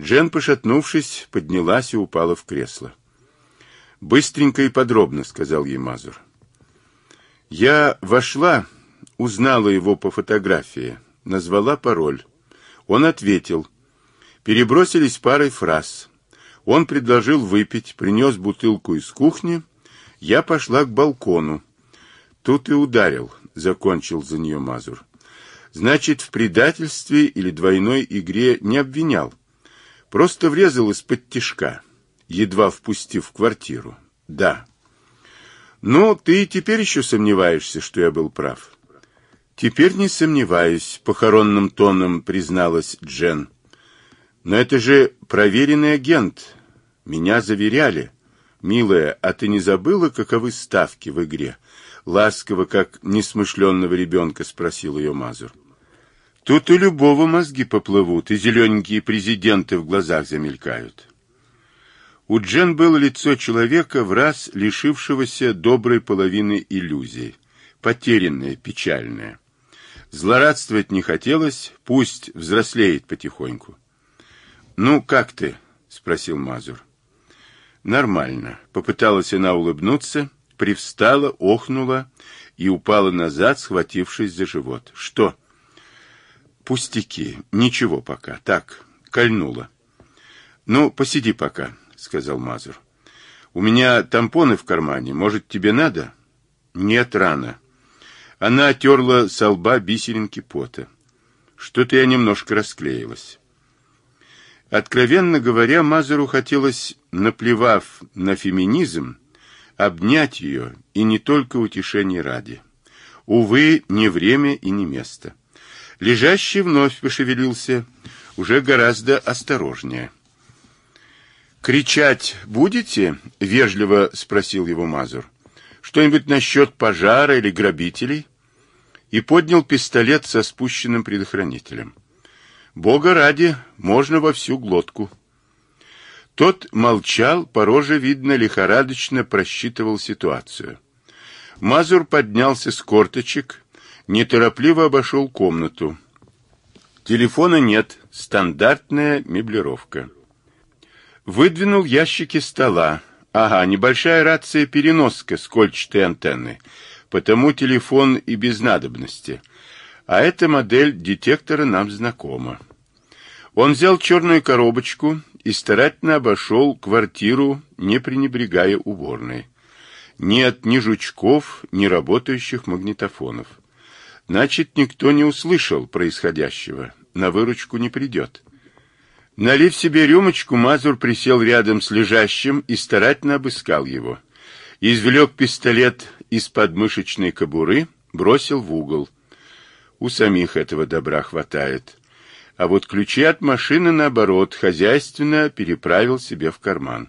Джен, пошатнувшись, поднялась и упала в кресло. «Быстренько и подробно», — сказал ей Мазур. Я вошла, узнала его по фотографии, назвала пароль. Он ответил. Перебросились парой фраз. Он предложил выпить, принес бутылку из кухни. Я пошла к балкону. Тут и ударил, закончил за нее Мазур. Значит, в предательстве или двойной игре не обвинял. Просто врезал из-под тишка, едва впустив в квартиру. Да. Ну, ты теперь еще сомневаешься, что я был прав. Теперь не сомневаюсь, похоронным тоном призналась Джен. Но это же проверенный агент. Меня заверяли. Милая, а ты не забыла, каковы ставки в игре? Ласково, как несмышленного ребенка, спросил ее Мазур. Тут у любого мозги поплывут, и зелененькие президенты в глазах замелькают. У Джен было лицо человека, в раз лишившегося доброй половины иллюзий, потерянное, печальное. Злорадствовать не хотелось, пусть взрослеет потихоньку. «Ну, как ты?» — спросил Мазур. «Нормально». Попыталась она улыбнуться, привстала, охнула и упала назад, схватившись за живот. «Что?» Пустяки. Ничего пока. Так, кольнуло. Ну, посиди пока, сказал Мазур. У меня тампоны в кармане. Может, тебе надо? Нет, рано. Она отерла со лба бисеринки пота. Что-то я немножко расклеилась. Откровенно говоря, Мазуру хотелось, наплевав на феминизм, обнять ее, и не только утешение ради. Увы, не время и не место. Лежащий вновь пошевелился, уже гораздо осторожнее. «Кричать будете?» — вежливо спросил его Мазур. «Что-нибудь насчет пожара или грабителей?» И поднял пистолет со спущенным предохранителем. «Бога ради, можно во всю глотку». Тот молчал, по роже, видно, лихорадочно просчитывал ситуацию. Мазур поднялся с корточек неторопливо обошел комнату. Телефона нет, стандартная меблировка. Выдвинул ящики стола. Ага, небольшая рация-переноска с кольчатой антенной. Потому телефон и без надобности. А эта модель детектора нам знакома. Он взял черную коробочку и старательно обошел квартиру, не пренебрегая уборной. Нет ни жучков, ни работающих магнитофонов. Значит, никто не услышал происходящего, на выручку не придет. Налив себе рюмочку, Мазур присел рядом с лежащим и старательно обыскал его. Извлек пистолет из подмышечной кобуры, бросил в угол. У самих этого добра хватает. А вот ключи от машины, наоборот, хозяйственно переправил себе в карман.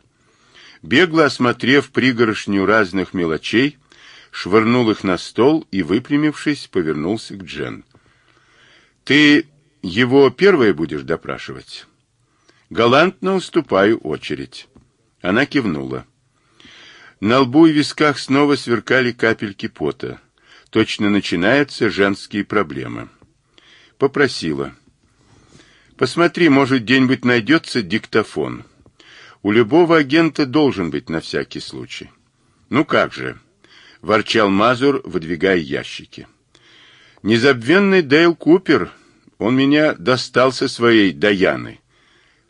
Бегло осмотрев пригоршню разных мелочей, швырнул их на стол и, выпрямившись, повернулся к Джен. «Ты его первая будешь допрашивать?» «Галантно уступаю очередь». Она кивнула. На лбу и висках снова сверкали капельки пота. Точно начинаются женские проблемы. Попросила. «Посмотри, может, где-нибудь найдется диктофон. У любого агента должен быть на всякий случай». «Ну как же?» — ворчал Мазур, выдвигая ящики. «Незабвенный Дейл Купер, он меня достал со своей Даяной,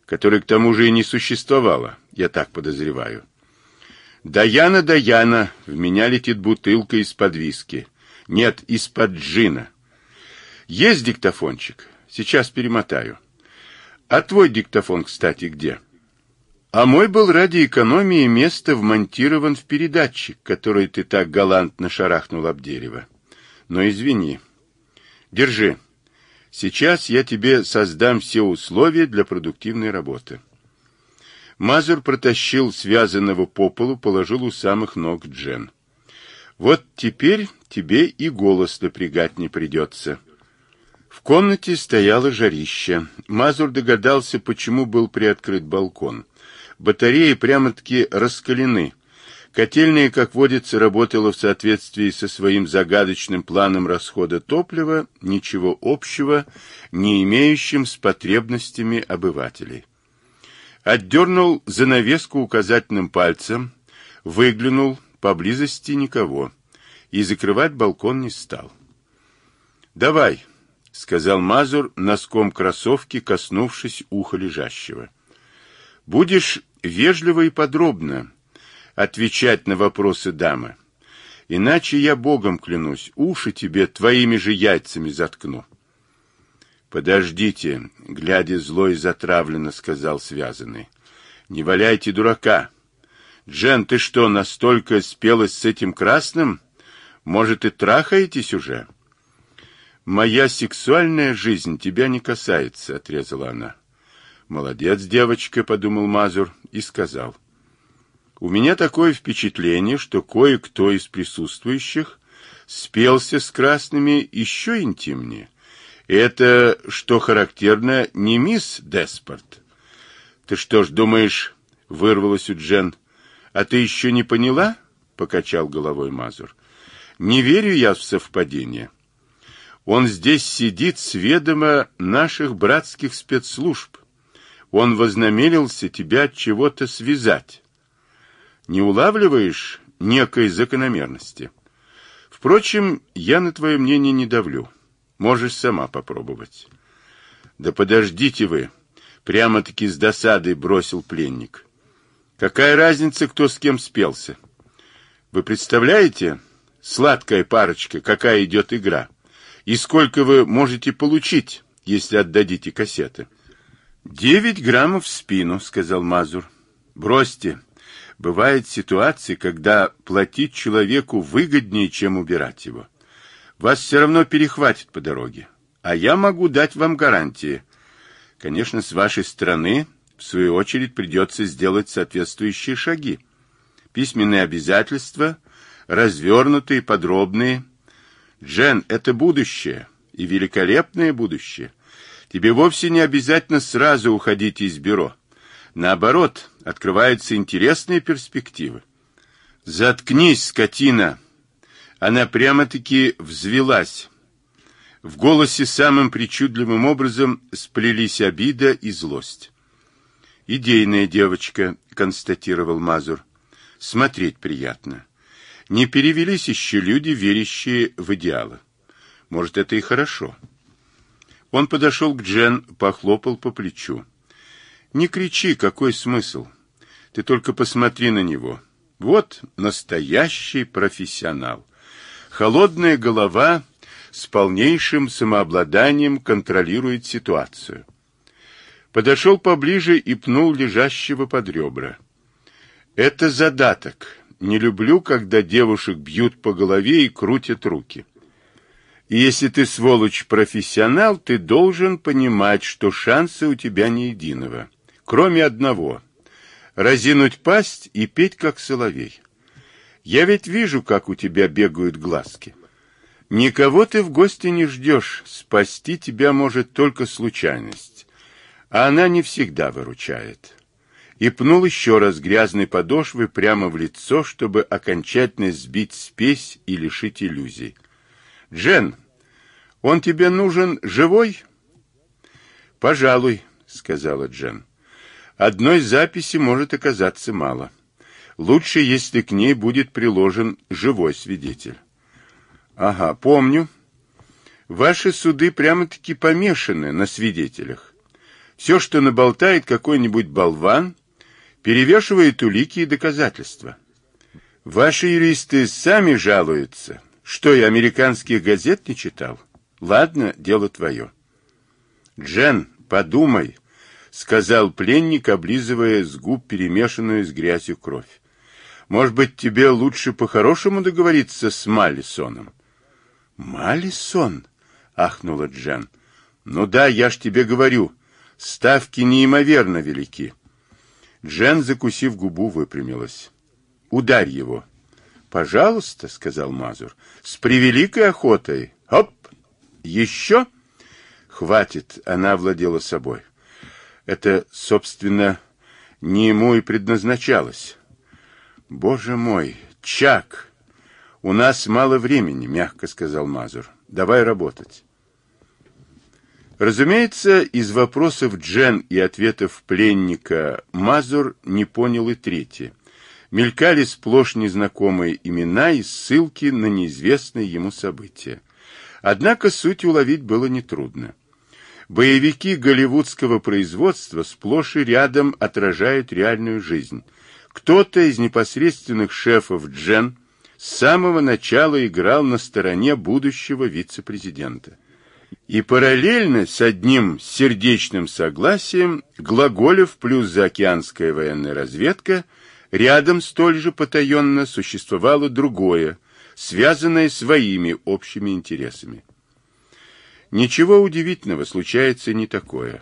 которой к тому же и не существовало, я так подозреваю. Даяна, Даяна, в меня летит бутылка из-под виски. Нет, из-под джина. Есть диктофончик? Сейчас перемотаю. А твой диктофон, кстати, где?» А мой был ради экономии места вмонтирован в передатчик, который ты так галантно шарахнул об дерево. Но извини. Держи. Сейчас я тебе создам все условия для продуктивной работы. Мазур протащил связанного по полу, положил у самых ног Джен. Вот теперь тебе и голос напрягать не придется. В комнате стояло жарище. Мазур догадался, почему был приоткрыт балкон. Батареи прямо-таки раскалены. Котельная, как водится, работала в соответствии со своим загадочным планом расхода топлива, ничего общего, не имеющим с потребностями обывателей. Отдернул занавеску указательным пальцем, выглянул, поблизости никого, и закрывать балкон не стал. «Давай», — сказал Мазур, носком кроссовки, коснувшись уха лежащего. «Будешь вежливо и подробно отвечать на вопросы дамы, иначе я богом клянусь, уши тебе твоими же яйцами заткну». «Подождите», — глядя зло и затравленно, сказал связанный. «Не валяйте дурака. Джен, ты что, настолько спелась с этим красным? Может, и трахаетесь уже?» «Моя сексуальная жизнь тебя не касается», — отрезала она. «Молодец, девочка», — подумал Мазур и сказал. «У меня такое впечатление, что кое-кто из присутствующих спелся с красными еще интимнее». Это, что характерно, не мисс Деспорт. Ты что ж думаешь, вырвалась у Джен. А ты еще не поняла? Покачал головой Мазур. Не верю я в совпадение. Он здесь сидит с ведома наших братских спецслужб. Он вознамерился тебя от чего-то связать. Не улавливаешь некой закономерности? Впрочем, я на твое мнение не давлю. Можешь сама попробовать. Да подождите вы, прямо-таки с досадой бросил пленник. Какая разница, кто с кем спелся? Вы представляете, сладкая парочка, какая идет игра? И сколько вы можете получить, если отдадите кассеты? Девять граммов в спину, сказал Мазур. Бросьте. Бывают ситуации, когда платить человеку выгоднее, чем убирать его. Вас все равно перехватит по дороге. А я могу дать вам гарантии. Конечно, с вашей стороны, в свою очередь, придется сделать соответствующие шаги. Письменные обязательства, развернутые, подробные. Джен, это будущее, и великолепное будущее. Тебе вовсе не обязательно сразу уходить из бюро. Наоборот, открываются интересные перспективы. Заткнись, скотина! Она прямо-таки взвелась. В голосе самым причудливым образом сплелись обида и злость. «Идейная девочка», — констатировал Мазур. «Смотреть приятно. Не перевелись еще люди, верящие в идеалы. Может, это и хорошо». Он подошел к Джен, похлопал по плечу. «Не кричи, какой смысл? Ты только посмотри на него. Вот настоящий профессионал. Холодная голова с полнейшим самообладанием контролирует ситуацию. Подошел поближе и пнул лежащего под ребра. Это задаток. Не люблю, когда девушек бьют по голове и крутят руки. Если ты, сволочь, профессионал, ты должен понимать, что шансы у тебя не единого. Кроме одного — разинуть пасть и петь, как соловей. Я ведь вижу, как у тебя бегают глазки. Никого ты в гости не ждешь, спасти тебя может только случайность. А она не всегда выручает. И пнул еще раз грязной подошвы прямо в лицо, чтобы окончательно сбить спесь и лишить иллюзий. «Джен, он тебе нужен живой?» «Пожалуй», — сказала Джен. «Одной записи может оказаться мало». Лучше, если к ней будет приложен живой свидетель. Ага, помню. Ваши суды прямо-таки помешаны на свидетелях. Все, что наболтает какой-нибудь болван, перевешивает улики и доказательства. Ваши юристы сами жалуются. Что, я американских газет не читал? Ладно, дело твое. Джен, подумай, — сказал пленник, облизывая с губ перемешанную с грязью кровь. Может быть, тебе лучше по-хорошему договориться с Малисоном? Малисон? ахнула Джен. Ну да, я ж тебе говорю, ставки неимоверно велики. Джен, закусив губу, выпрямилась. Ударь его. Пожалуйста, сказал Мазур. С превеликой охотой. Хоп! Еще? Хватит, она владела собой. Это, собственно, не ему и предназначалось. Боже мой, Чак! У нас мало времени, мягко сказал Мазур. Давай работать. Разумеется, из вопросов Джен и ответов пленника Мазур не понял и третье. Мелькали сплошь незнакомые имена и ссылки на неизвестные ему события. Однако суть уловить было нетрудно. Боевики голливудского производства сплошь и рядом отражают реальную жизнь. Кто-то из непосредственных шефов Джен с самого начала играл на стороне будущего вице-президента. И параллельно с одним сердечным согласием Глаголев плюс заокеанская военная разведка рядом столь же потаенно существовало другое, связанное своими общими интересами. Ничего удивительного случается не такое.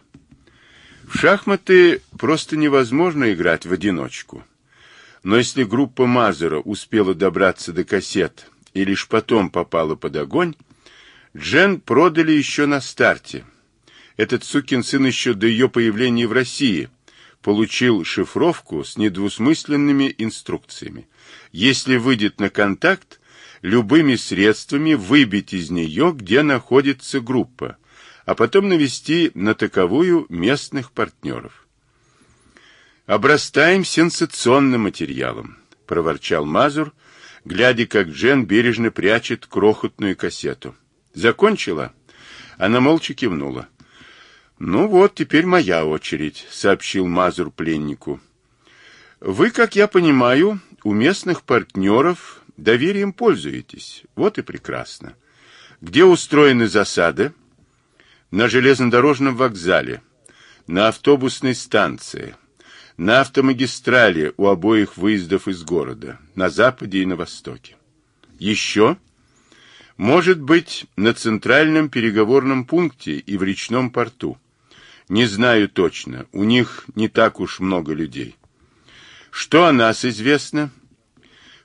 В шахматы просто невозможно играть в одиночку. Но если группа Мазура успела добраться до кассет и лишь потом попала под огонь, Джен продали еще на старте. Этот сукин сын еще до ее появления в России получил шифровку с недвусмысленными инструкциями. Если выйдет на контакт, любыми средствами выбить из нее, где находится группа, а потом навести на таковую местных партнеров. «Обрастаем сенсационным материалом», — проворчал Мазур, глядя, как Джен бережно прячет крохотную кассету. «Закончила?» Она молча кивнула. «Ну вот, теперь моя очередь», — сообщил Мазур пленнику. «Вы, как я понимаю, у местных партнеров Доверием пользуетесь. Вот и прекрасно. Где устроены засады? На железнодорожном вокзале, на автобусной станции, на автомагистрали у обоих выездов из города, на западе и на востоке. Еще? Может быть, на центральном переговорном пункте и в речном порту. Не знаю точно, у них не так уж много людей. Что о нас известно?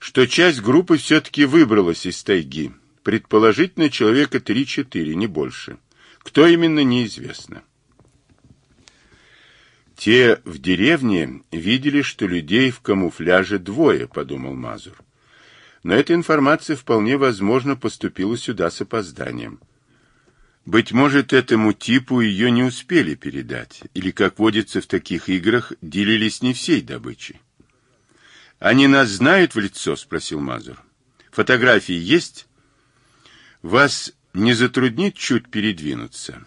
Что часть группы все-таки выбралась из тайги. Предположительно, человека 3-4, не больше. Кто именно, неизвестно. Те в деревне видели, что людей в камуфляже двое, подумал Мазур. Но эта информация вполне возможно поступила сюда с опозданием. Быть может, этому типу ее не успели передать, или, как водится в таких играх, делились не всей добычей. Они нас знают в лицо? Спросил Мазур. Фотографии есть? Вас не затруднит чуть передвинуться?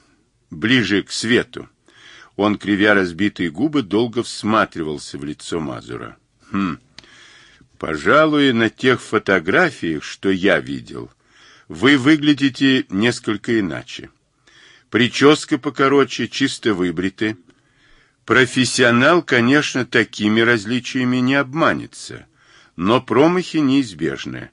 Ближе к свету. Он, кривя разбитые губы, долго всматривался в лицо Мазура. Хм. Пожалуй, на тех фотографиях, что я видел, вы выглядите несколько иначе. Прическа покороче, чисто выбриты, Профессионал, конечно, такими различиями не обманется, но промахи неизбежны.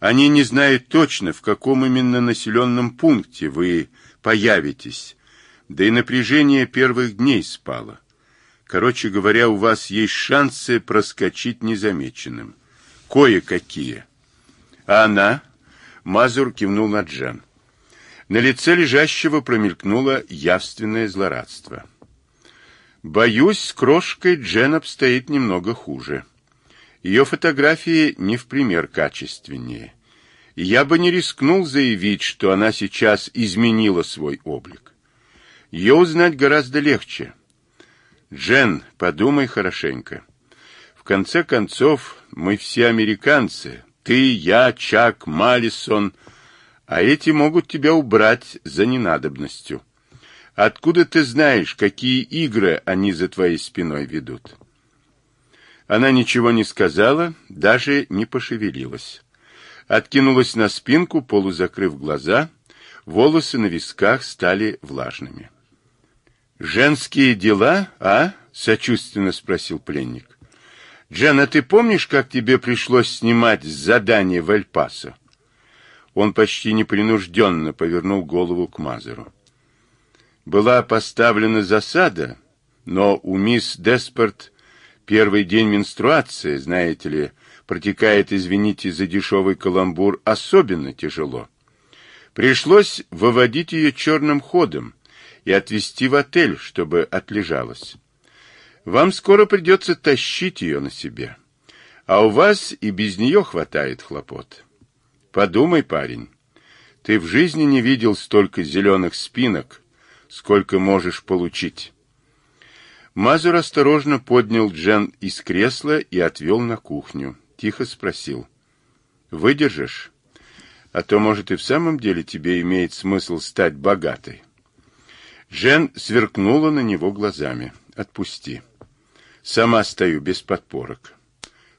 Они не знают точно, в каком именно населенном пункте вы появитесь, да и напряжение первых дней спало. Короче говоря, у вас есть шансы проскочить незамеченным. Кое-какие. А она? Мазур кивнул на Джан. На лице лежащего промелькнуло явственное злорадство. Боюсь, с крошкой Джен обстоит немного хуже. Ее фотографии не в пример качественнее. Я бы не рискнул заявить, что она сейчас изменила свой облик. Ее узнать гораздо легче. Джен, подумай хорошенько. В конце концов, мы все американцы. Ты, я, Чак, Малисон. А эти могут тебя убрать за ненадобностью. Откуда ты знаешь, какие игры они за твоей спиной ведут? Она ничего не сказала, даже не пошевелилась. Откинулась на спинку, полузакрыв глаза, волосы на висках стали влажными. «Женские дела, а?» — сочувственно спросил пленник. «Джен, а ты помнишь, как тебе пришлось снимать задание в Эль-Пасо?» Он почти непринужденно повернул голову к Мазеру была поставлена засада, но у мисс Деспорт первый день менструации, знаете ли, протекает, извините за дешевый каламбур, особенно тяжело. Пришлось выводить ее черным ходом и отвезти в отель, чтобы отлежалась. Вам скоро придется тащить ее на себе, а у вас и без нее хватает хлопот. Подумай, парень, ты в жизни не видел столько зеленых спинок, сколько можешь получить. Мазур осторожно поднял Джен из кресла и отвел на кухню. Тихо спросил. «Выдержишь? А то, может, и в самом деле тебе имеет смысл стать богатой». Джен сверкнула на него глазами. «Отпусти. Сама стою без подпорок.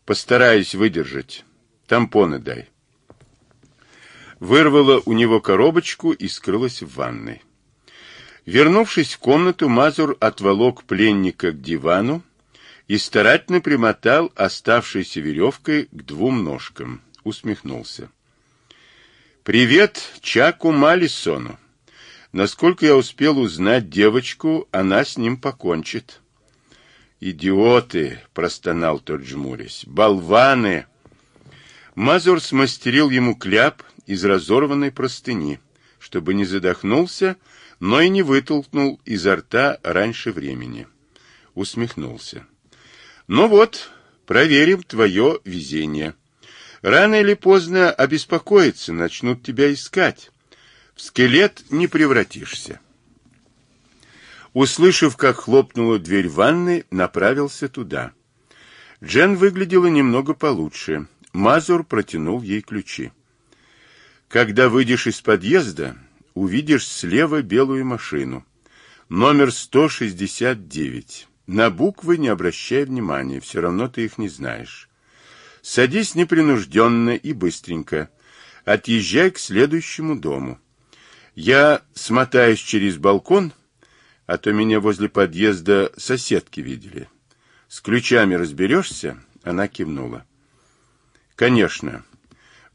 Постараюсь выдержать. Тампоны дай». Вырвала у него коробочку и скрылась в ванной. Вернувшись в комнату, Мазур отволок пленника к дивану и старательно примотал оставшейся веревкой к двум ножкам. Усмехнулся. «Привет Чаку Малисону. Насколько я успел узнать девочку, она с ним покончит». «Идиоты!» — простонал тот, жмурясь. «Болваны!» Мазур смастерил ему кляп из разорванной простыни, чтобы не задохнулся, но и не вытолкнул изо рта раньше времени. Усмехнулся. Ну вот, проверим твое везение. Рано или поздно обеспокоиться, начнут тебя искать. В скелет не превратишься. Услышав, как хлопнула дверь ванны, направился туда. Джен выглядела немного получше. Мазур протянул ей ключи. Когда выйдешь из подъезда, увидишь слева белую машину. Номер 169. На буквы не обращай внимания, все равно ты их не знаешь. Садись непринужденно и быстренько. Отъезжай к следующему дому. Я смотаюсь через балкон, а то меня возле подъезда соседки видели. С ключами разберешься? Она кивнула. Конечно.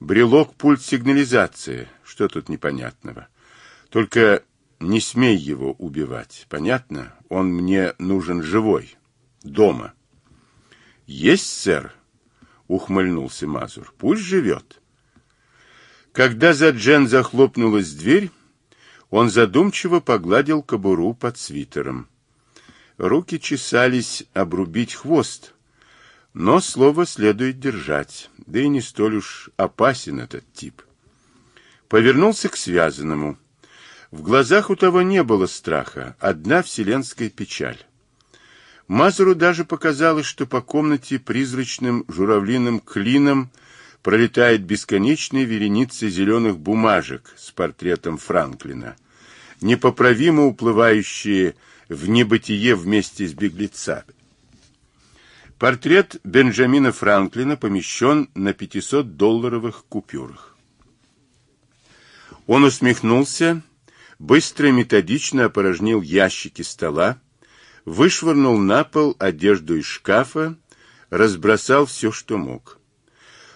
Брелок пульт сигнализации. Что тут непонятного? Только не смей его убивать. Понятно? Он мне нужен живой. Дома. Есть, сэр? Ухмыльнулся Мазур. Пусть живет. Когда за Джен захлопнулась дверь, он задумчиво погладил кобуру под свитером. Руки чесались обрубить хвост, но слово следует держать, да и не столь уж опасен этот тип. Повернулся к связанному. В глазах у того не было страха, одна вселенская печаль. Мазуру даже показалось, что по комнате призрачным журавлиным клином пролетает бесконечная вереница зеленых бумажек с портретом Франклина, непоправимо уплывающие в небытие вместе с беглецами. Портрет Бенджамина Франклина помещен на 500-долларовых купюрах. Он усмехнулся быстро и методично опорожнил ящики стола, вышвырнул на пол одежду из шкафа, разбросал все, что мог.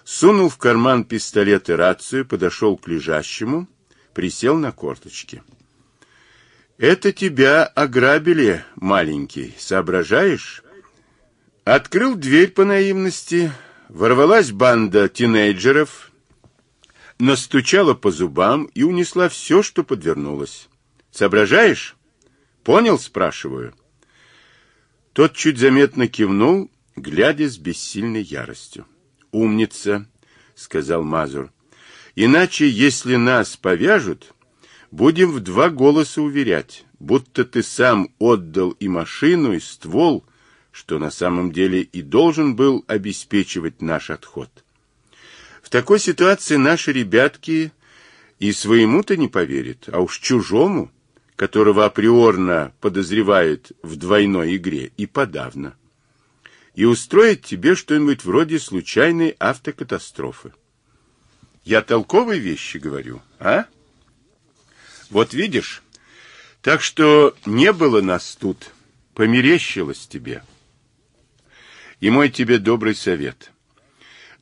Сунул в карман пистолет и рацию, подошел к лежащему, присел на корточки. «Это тебя ограбили, маленький, соображаешь?» Открыл дверь по наивности, ворвалась банда тинейджеров, настучала по зубам и унесла все, что подвернулось. Соображаешь? Понял, спрашиваю. Тот чуть заметно кивнул, глядя с бессильной яростью. Умница, сказал Мазур. Иначе, если нас повяжут, будем в два голоса уверять, будто ты сам отдал и машину, и ствол, что на самом деле и должен был обеспечивать наш отход. В такой ситуации наши ребятки и своему-то не поверят, а уж чужому, которого априорно подозревают в двойной игре, и подавно. И устроить тебе что-нибудь вроде случайной автокатастрофы. Я толковые вещи говорю, а? Вот видишь, так что не было нас тут, померещилось тебе. И мой тебе добрый совет —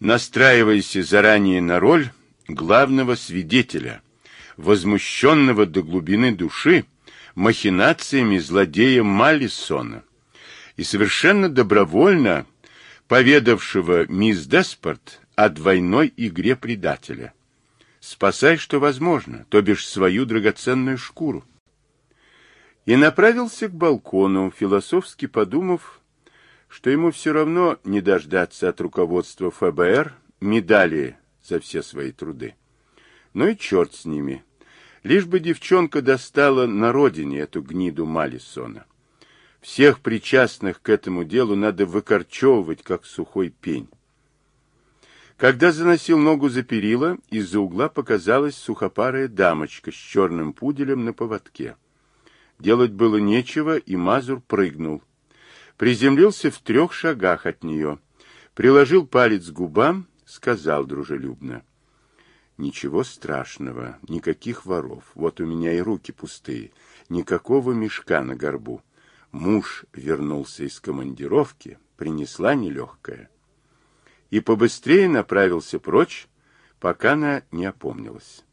настраивайся заранее на роль главного свидетеля, возмущенного до глубины души махинациями злодея Маллисона и совершенно добровольно поведавшего мисс Деспорт о двойной игре предателя. Спасай, что возможно, то бишь свою драгоценную шкуру. И направился к балкону, философски подумав, что ему все равно не дождаться от руководства ФБР медали за все свои труды. Ну и черт с ними. Лишь бы девчонка достала на родине эту гниду Малисона. Всех причастных к этому делу надо выкорчевывать, как сухой пень. Когда заносил ногу за перила, из-за угла показалась сухопарая дамочка с черным пуделем на поводке. Делать было нечего, и Мазур прыгнул. Приземлился в трех шагах от нее, приложил палец к губам, сказал дружелюбно. Ничего страшного, никаких воров. Вот у меня и руки пустые, никакого мешка на горбу. Муж вернулся из командировки, принесла нелегкая и побыстрее направился прочь, пока она не опомнилась.